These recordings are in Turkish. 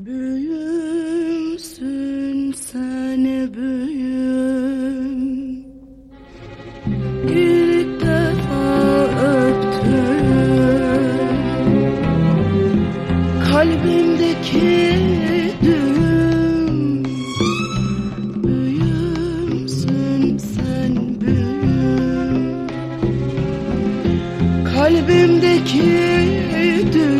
Büyüsün seni büyüm İlk defa öptüm Kalbimdeki düğüm. Büyümsün sen büyüm Kalbimdeki düğüm.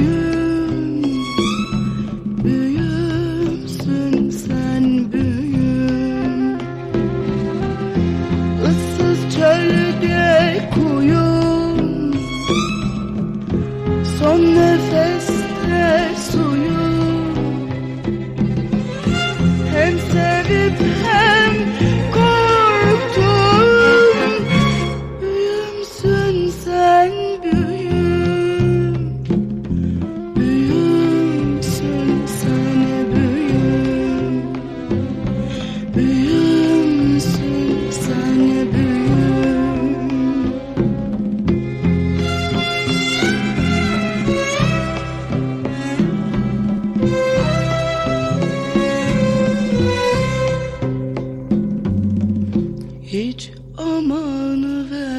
Hiç amanı ver.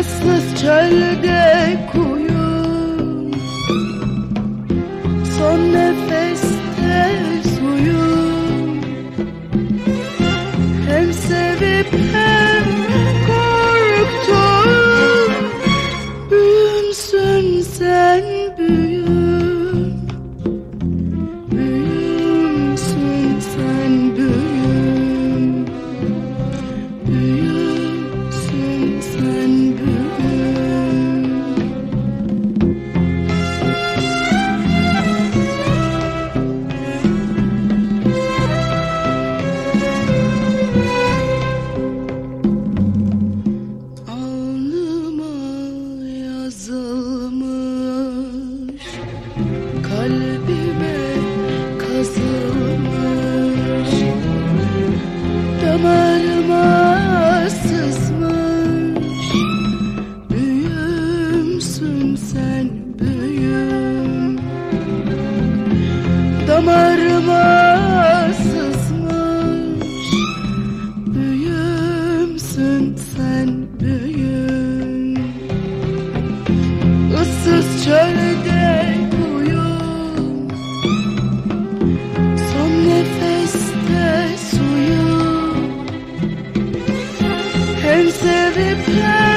ıssız çölde Damarıma sızmış. Büyümsün sen büyüm. Issız çölde uyum. Son nefeste suyum. Hem sevip hem